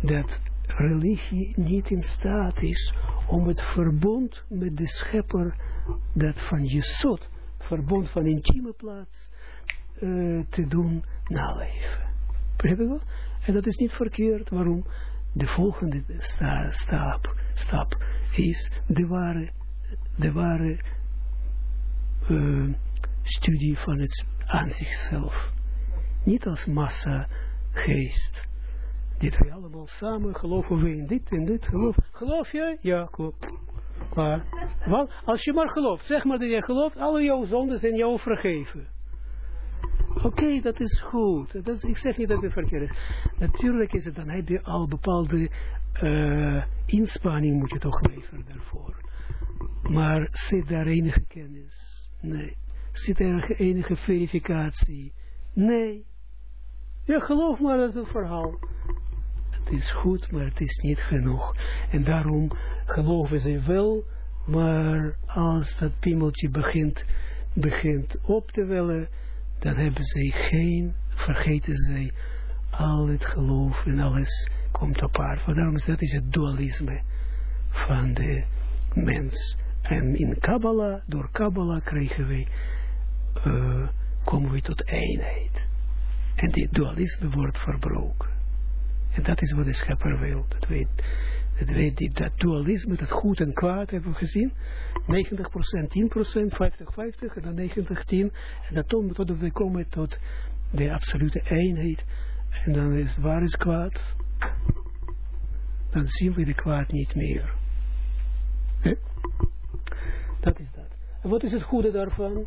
dat religie niet in staat is om het verbond met de schepper, dat van Jesod, verbond van intieme plaats, uh, te doen naleven. Begrijp je? En dat is niet verkeerd. Waarom? De volgende sta, stap, stap is de ware, de ware uh, studie van het aan zichzelf. Niet als massa geest. Dit we allemaal samen geloven we in dit en dit. Geloof, geloof je? Ja, klopt. Klaar. Want als je maar gelooft, zeg maar dat je gelooft, alle jouw zonden zijn jou vergeven. Oké, dat is goed. Dat is, ik zeg niet dat het verkeerd is. Natuurlijk is het, dan heb je al bepaalde uh, inspanning moet je toch leveren daarvoor. Maar zit daar enige kennis? Nee. Zit er enige verificatie? Nee. Ja, geloof maar dat het verhaal. Het is goed, maar het is niet genoeg. En daarom geloven ze wel, maar als dat piemeltje begint, begint op te wellen, dan hebben ze geen, vergeten ze al het geloof en alles komt op aarde. Daarom is dat is het dualisme van de mens. En in Kabbalah, door Kabbalah uh, komen we tot eenheid. En dit dualisme wordt verbroken. En dat is wat de schepper wil. Dat weet, dat weet die, dualisme, dat goed en kwaad hebben we gezien. 90%, 10%, 50, 50 en dan 90, 10. En dat tot we komen tot de absolute eenheid. En dan is waar is kwaad? Dan zien we de kwaad niet meer. Dat is dat. En wat is het goede daarvan?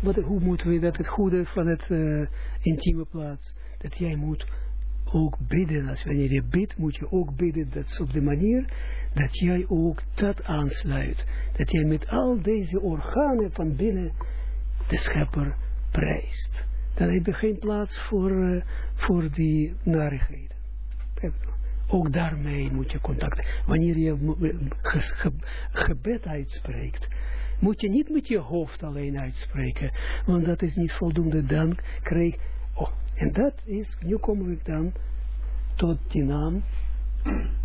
Wat, hoe moeten we dat het goede van het uh, intieme plaats, dat jij moet ook bidden, als wanneer je bidt, moet je ook bidden, dat op de manier dat jij ook dat aansluit. Dat jij met al deze organen van binnen de schepper prijst. Dan heb je geen plaats voor, uh, voor die narigheden. Ook daarmee moet je contact. Wanneer je gebed uitspreekt, moet je niet met je hoofd alleen uitspreken, want dat is niet voldoende. Dan krijg oh, en dat is, nu komen we dan tot die naam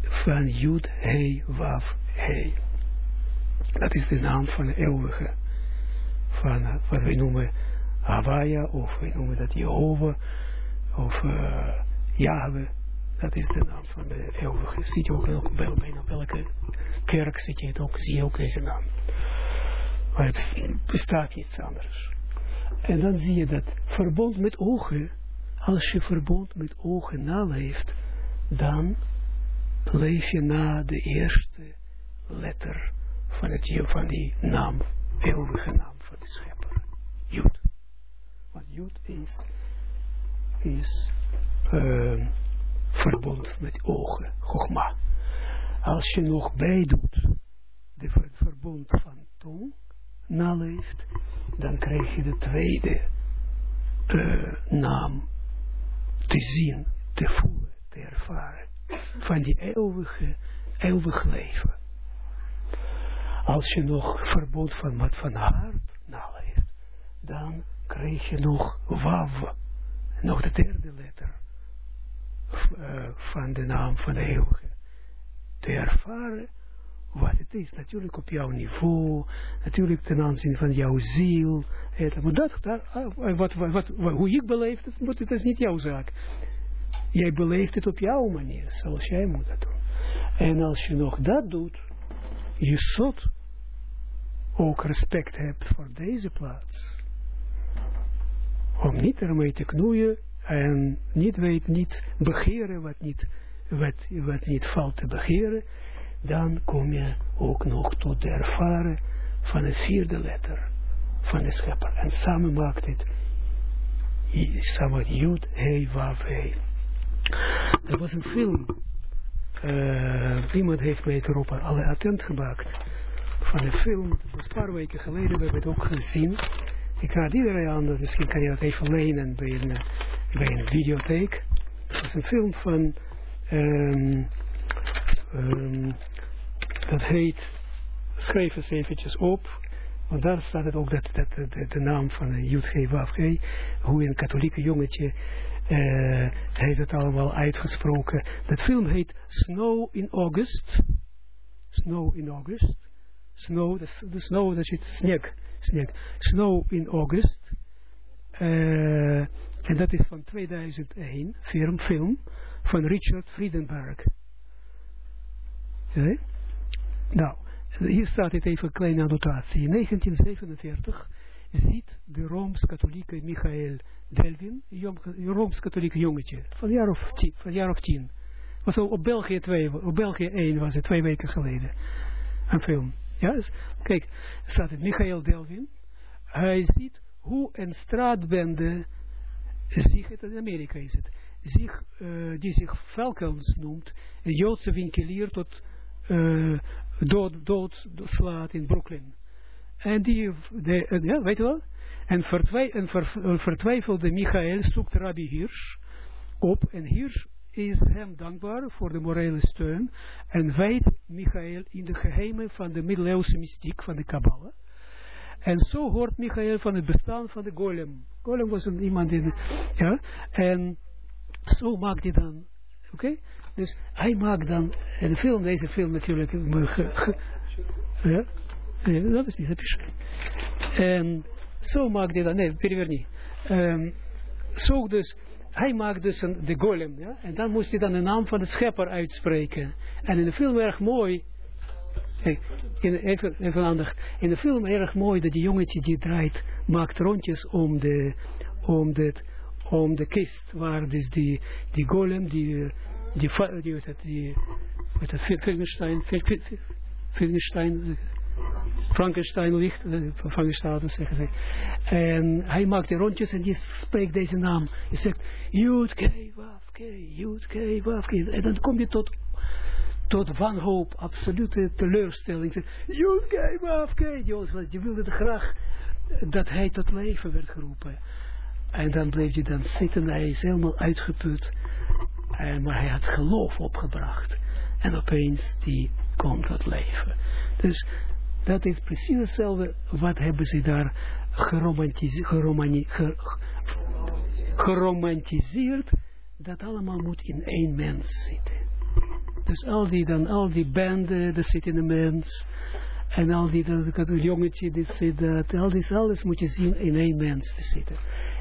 van Jud, He, Waf, He. Dat is de naam van de eeuwige, van wat wij noemen Hawaia, of wij noemen dat Jehovah, of uh. Dat is de naam van de eeuwige. Ziet je ook nog bij, bijna welke kerk zit je het ook, zie je ook deze naam. Maar het bestaat niets anders. En dan zie je dat verbond met ogen, als je verbond met ogen naleeft, dan leef je na de eerste letter van, het, van die naam, eeuwige naam van de schepper. Jud. Want Jud is, is uh, verbond met ogen, Chogma. Als je nog bijdoet de verbond van tong, naleeft, dan krijg je de tweede uh, naam te zien, te voelen, te ervaren. Van die eeuwige, eeuwig leven. Als je nog verbod van wat van hart naleeft, dan krijg je nog wav, nog de derde letter uh, van de naam van de eeuwige. Te ervaren wat het is. Natuurlijk op jouw niveau, natuurlijk ten aanzien van jouw ziel. Maar dat, ah, wat, wat, wat, hoe ik beleef het, het is niet jouw zaak. Jij beleeft het op jouw manier, zoals jij moet dat doen. En als je nog dat doet, je zult ook respect hebt voor deze plaats. Om niet ermee te knoeien en niet weet, niet begeren wat niet, wat, wat niet valt te begeren dan kom je ook nog tot de ervaren van het vierde letter van de schepper. En samen maakt het samen Jud, He, Wav, He. Er was een film, uh, iemand heeft mij erop alle attent gemaakt van een film, dat was een paar weken geleden, we hebben het ook gezien. Ik raad iedereen aan, misschien kan je dat even lenen bij een, bij een videotheek. Het was een film van um, um, dat heet, schrijf eens eventjes op, want daar staat het ook dat, de, naam van Jutge Wafge, hoe een katholieke jongetje uh, heeft het allemaal uitgesproken. Dat film heet Snow in August. Snow in August. Snow, de snow, dat is sneeuw. sneeuw. Snow in August. Uh, en dat is van 2001, film, film van Richard Friedenberg. Nou, hier staat het even kleine annotatie. In 1947 ziet de Rooms-Katholieke Michael Delvin, een Rooms-Katholieke jongetje, van jaar of tien. Van jaar of tien. Was op België 2, op België 1 was het twee weken geleden. Een film. Ja, kijk, staat het Michael Delvin. Hij ziet hoe een straatbende zich, het in Amerika is het, zich, uh, die zich Falcons noemt, een Joodse winkelier tot uh, dood, dood slaat in Brooklyn. En die, de, ja, weet je wel? En, vertwij, en ver, vertwijfelde Michael zoekt Rabbi Hirsch op. En Hirsch is hem dankbaar voor de morele steun. En wijdt Michael in de geheimen van de middeleeuwse mystiek van de Kabbalah. En zo hoort Michael van het bestaan van de golem. Golem was een, iemand in, ja, en zo maakt hij dan, oké, dus hij maakt dan, en de film, deze film natuurlijk, ja, dat is niet, dat En zo maakt hij dan, nee, periode niet. Um, zo dus, hij maakt dus een, de golem, ja, en dan moest hij dan de naam van de schepper uitspreken. En in de film erg mooi, in, even, even aandacht. In de film erg mooi dat die jongetje die draait, maakt rondjes om de, om de, om de kist, waar dus die, die golem, die die, die, die, weet het, Frankenstein, Frankenstein, Frankenstein ligt, Frankenstein zeggen ze. En hij maakt die rondjes en die spreekt deze naam. Hij zegt, Wafke, Jutke, Wafke. En dan kom je tot, tot wanhoop, absolute teleurstelling. Jutke, Wafke. Je wilde graag dat hij tot leven werd geroepen. En dan bleef hij dan zitten, hij is helemaal uitgeput. En, maar hij had geloof opgebracht. En opeens die komt tot leven. Dus dat is precies hetzelfde. Wat hebben ze daar geromantiseerd. Dat allemaal moet in één mens zitten. Dus al die, dan, al die banden, dat zit in een mens. En al die, dat, dat jongetje, dit zit dat. Al die, alles moet je zien in één mens te zitten.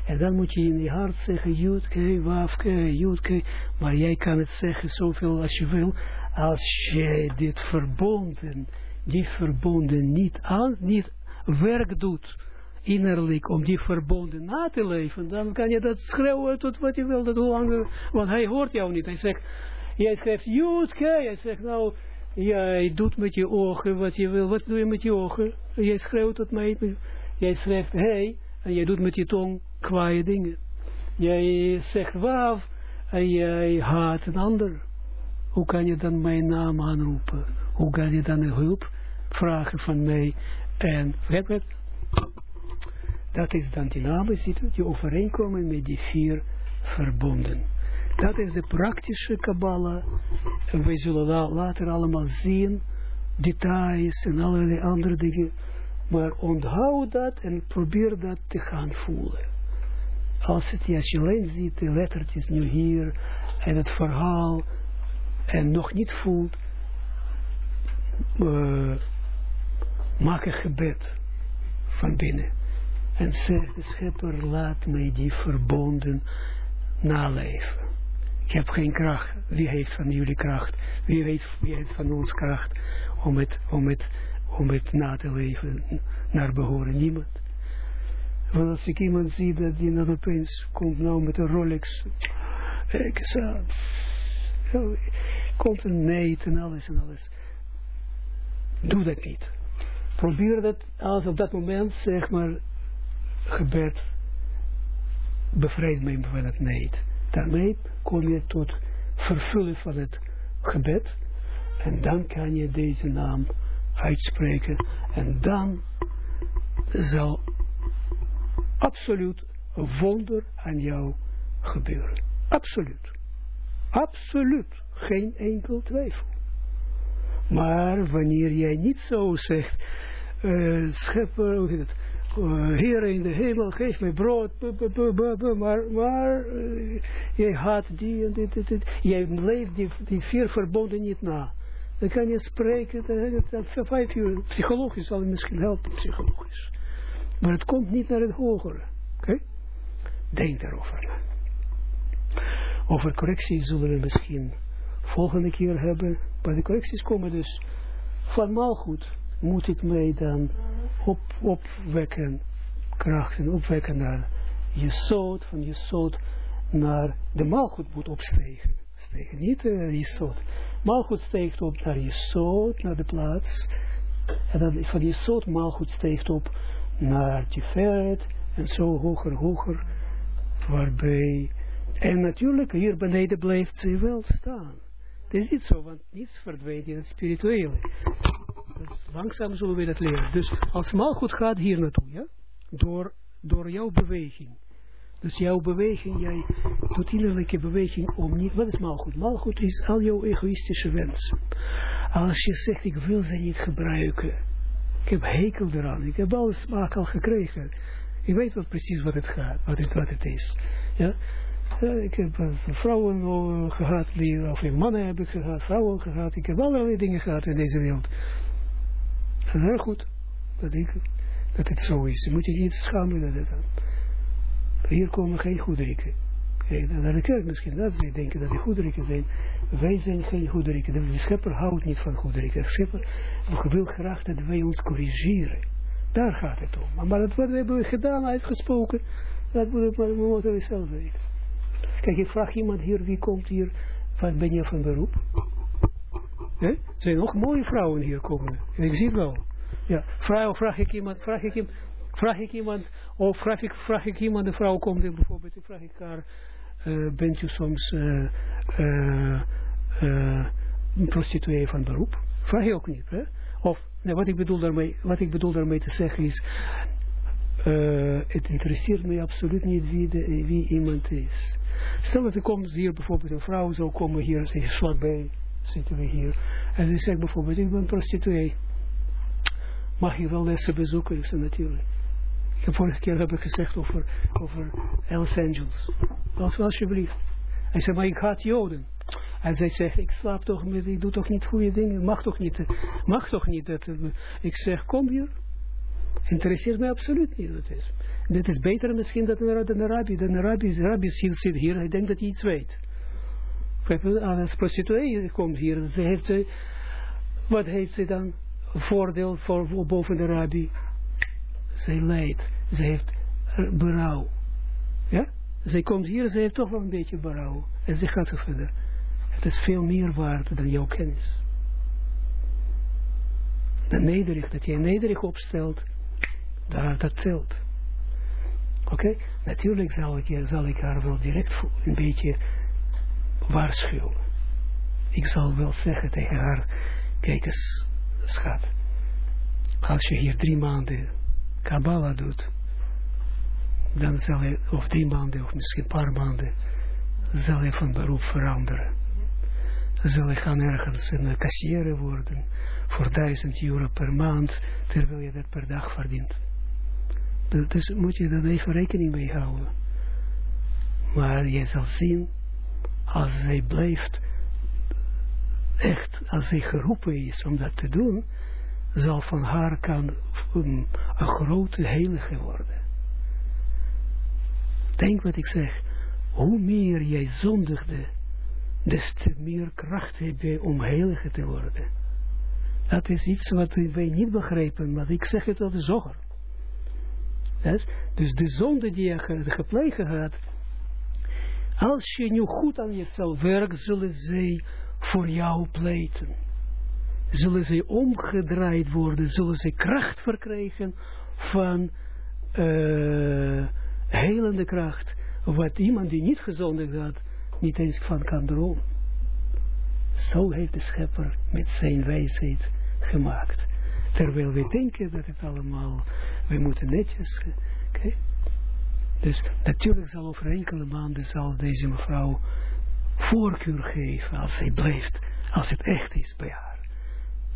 En dan moet je in je hart zeggen, Jutke, Wafke, Jutke. Maar jij kan het zeggen zoveel als je wil. Als je dit verbonden, die verbonden niet aan, niet werk doet, innerlijk, om die verbonden na te leven, dan kan je dat schreeuwen tot wat je wil, dat hoe want hij hoort jou niet. Hij zegt, jij schrijft Jutke, jij zegt nou, jij doet met je ogen wat je wil, wat doe je met je ogen? Jij schreeuwt tot mij, jij schrijft hey, en jij doet met je tong kwaaie dingen. Jij zegt waaf en jij haat een ander. Hoe kan je dan mijn naam aanroepen? Hoe kan je dan hulp vragen van mij En, het? Dat is dan die namen zitten, die overeenkomen met die vier verbonden. Dat is de praktische Kabbalah. En wij zullen later allemaal zien, details en allerlei andere dingen. Maar onthoud dat en probeer dat te gaan voelen. Als, het, als je alleen ziet, de lettertjes nu hier, en het verhaal, en nog niet voelt, uh, maak een gebed van binnen. En zeg de schepper, laat mij die verbonden naleven. Ik heb geen kracht. Wie heeft van jullie kracht? Wie heeft, wie heeft van ons kracht om het, om, het, om het na te leven naar behoren? Niemand. Want als ik iemand zie dat die dan opeens komt nou met een Rolex. Ik komt een neet en alles en alles. Doe dat niet. Probeer dat als op dat moment, zeg maar, gebed bevrijd mij van het neet. Daarmee kom je tot vervullen van het gebed. En dan kan je deze naam uitspreken. En dan zal absoluut wonder aan jou gebeuren. Absoluut. Absoluut. Geen enkel twijfel. Maar wanneer jij niet zo zegt, uh, schepper, hoe heet het, uh, Heer in de hemel, geef mij brood, maar, maar uh, jij haat die en dit, dit. Jij leeft die, vier verbonden niet na. Dan kan je spreken, dat vijf uur, psychologisch zal het misschien helpen, psychologisch. Maar het komt niet naar het hogere. Oké? Denk daarover. Over correctie zullen we misschien volgende keer hebben. Maar de correcties komen dus van maalgoed. Moet ik mij dan op, opwekken, krachten opwekken naar je zoot, van je zoot naar de maalgoed moet opstegen. Stegen, niet uh, je zoot. Maalgoed steekt op naar je zoot, naar de plaats. En dan van je zoot maalgoed steekt op naar Tiferet en zo hoger, hoger, waarbij, en natuurlijk hier beneden blijft ze wel staan. Het is niet zo, want niets verdwijnt in het spirituele. Dus langzaam zullen we dat leren. Dus als goed gaat hier naartoe, ja, door, door jouw beweging. Dus jouw beweging, jij doet innerlijke beweging om niet, wat is maalgoed? Maalgoed is al jouw egoïstische wensen. Als je zegt, ik wil ze niet gebruiken, ik heb hekel eraan. Ik heb alle smaak al gekregen. Ik weet wat precies wat het gaat, wat het, wat het is. Ja? ik heb uh, vrouwen uh, gehad, die, of mannen heb ik gehad, vrouwen gehad. Ik heb allerlei dingen gehad in deze wereld. Dat is heel goed dat, ik, dat het zo is. Je moet je niet schamen dat het Hier komen geen goederiken. Kijk, naar de kerk misschien, dat ze denken dat die goederiken zijn. Wij zijn geen goederiken. De schepper houdt niet van goederiken. De schepper wil graag dat wij ons corrigeren. Daar gaat het om. Maar dat wat we hebben gedaan, uitgesproken, dat moet we moeten zelf weten. Kijk, ik vraag iemand hier, wie komt hier, van, ben je van beroep? Er zijn nog mooie vrouwen hier komen. Ik zie wel. Ja, vraag, vraag ik iemand, vraag ik iemand, vraag ik iemand, of vraag ik, vraag ik iemand, een vrouw komt in bijvoorbeeld, vraag ik haar, uh, bent u soms uh, uh, prostituee van beroep? Vraag je ook niet? Of, nee, wat ik bedoel daarmee, wat ik bedoel daarmee te zeggen is, het interesseert mij absoluut niet wie, de, wie iemand is. Stel dat er komt hier bijvoorbeeld een vrouw zou komen hier, ze is bij, zitten we hier, en ze zegt bijvoorbeeld, ik ben prostituee. Mag je wel lessen bezoeken? Ik zeg natuurlijk. De vorige keer heb ik gezegd over, over Los Angeles. Als alsjeblieft. Hij zei, maar ik haat Joden. En zij zegt, ik slaap toch met, ik doe toch niet goede dingen, mag toch niet, mag toch niet. Dat, ik zeg, kom hier. Interesseert mij absoluut niet. Dat is. Dit is beter misschien dan een. De Arabi, de Arabi zit hier, hij denkt dat hij iets weet. Als prostituee komt hier, ze heeft, wat heeft ze dan? Voordeel voor, boven de Arabi. Zij lijdt. Ze heeft berouw. Ja? Zij komt hier, ze heeft toch wel een beetje berouw. En ze gaat verder. Het is veel meer waard dan jouw kennis. De nederig, dat jij nederig opstelt, daar, dat telt. Oké? Natuurlijk zal ik, zal ik haar wel direct een beetje waarschuwen. Ik zal wel zeggen tegen haar, kijk eens, schat, als je hier drie maanden Kabbalah doet, dan zal je, of drie maanden, of misschien een paar maanden, zal je van beroep veranderen. Zal je gaan ergens een kassier worden, voor duizend euro per maand, terwijl je dat per dag verdient. Dus moet je daar even rekening mee houden. Maar je zal zien, als zij blijft, echt, als zij geroepen is om dat te doen, zal van haar kan een, grote heilige worden. Denk wat ik zeg, hoe meer jij zondigde, des te meer kracht heb je om heilige te worden. Dat is iets wat wij niet begrijpen, maar ik zeg het al de zoger. Dus de zonde die je gepleegd hebt, als je nu goed aan jezelf werkt, zullen zij voor jou pleiten. Zullen zij omgedraaid worden, zullen zij kracht verkrijgen van uh, helende kracht, wat iemand die niet gezondigd had, niet eens van kan dromen. Zo heeft de schepper met zijn wijsheid gemaakt. Terwijl we denken dat het allemaal, we moeten netjes. Dus natuurlijk zal over enkele maanden zal deze mevrouw voorkeur geven als zij blijft, als het echt is bij.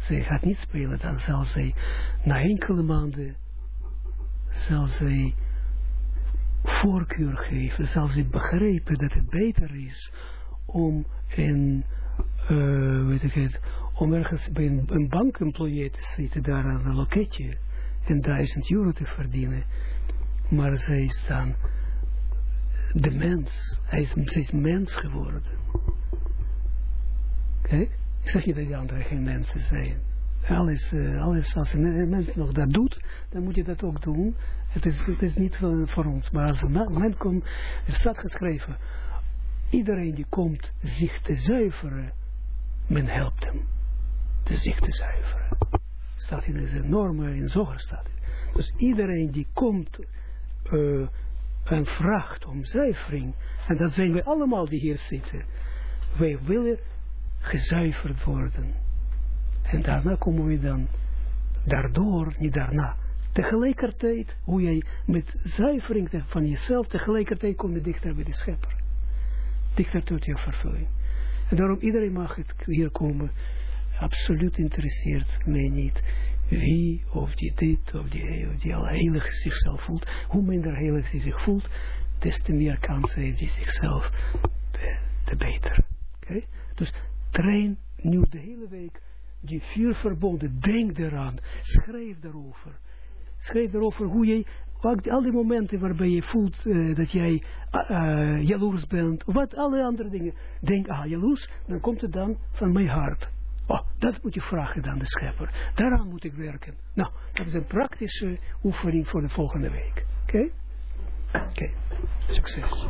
Zij gaat niet spelen, dan zal zij na enkele maanden zal zij voorkeur geven, zal zij begrijpen dat het beter is om in, uh, weet ik het, om ergens bij een, een te zitten, daar aan een loketje en duizend euro te verdienen. Maar zij is dan de mens. Hij is, is mens geworden. Kijk, ik zeg niet dat die anderen geen mensen zijn. Alles, uh, alles als een mens nog dat doet, dan moet je dat ook doen. Het is, het is niet voor, ons. Maar als een mens komt, er staat geschreven, iedereen die komt zich te zuiveren, men helpt hem de zich te zuiveren. Staat in deze normen in Zoger staat. Dus iedereen die komt uh, en vraagt om zuivering, en dat zijn we allemaal die hier zitten, wij willen gezuiverd worden. En daarna komen we dan, daardoor, niet daarna, tegelijkertijd, hoe jij met zuivering van jezelf, tegelijkertijd kom je dichter bij de schepper. Dichter tot je vervulling. En daarom iedereen mag het hier komen absoluut interesseert mij niet wie of die dit of die, die al heilig zichzelf voelt. Hoe minder heilig zich voelt, des te meer kans heeft hij zichzelf te, te beter. Okay? Dus train nu de hele week die vier verbonden. Denk eraan. Schrijf daarover. Schrijf daarover hoe je, al die momenten waarbij je voelt uh, dat jij uh, jaloers bent. Wat alle andere dingen. Denk, ah jaloers, dan komt het dan van mijn hart. Oh, dat moet je vragen aan de schepper. Daaraan moet ik werken. Nou, dat is een praktische oefening voor de volgende week. Oké? Oké. Succes.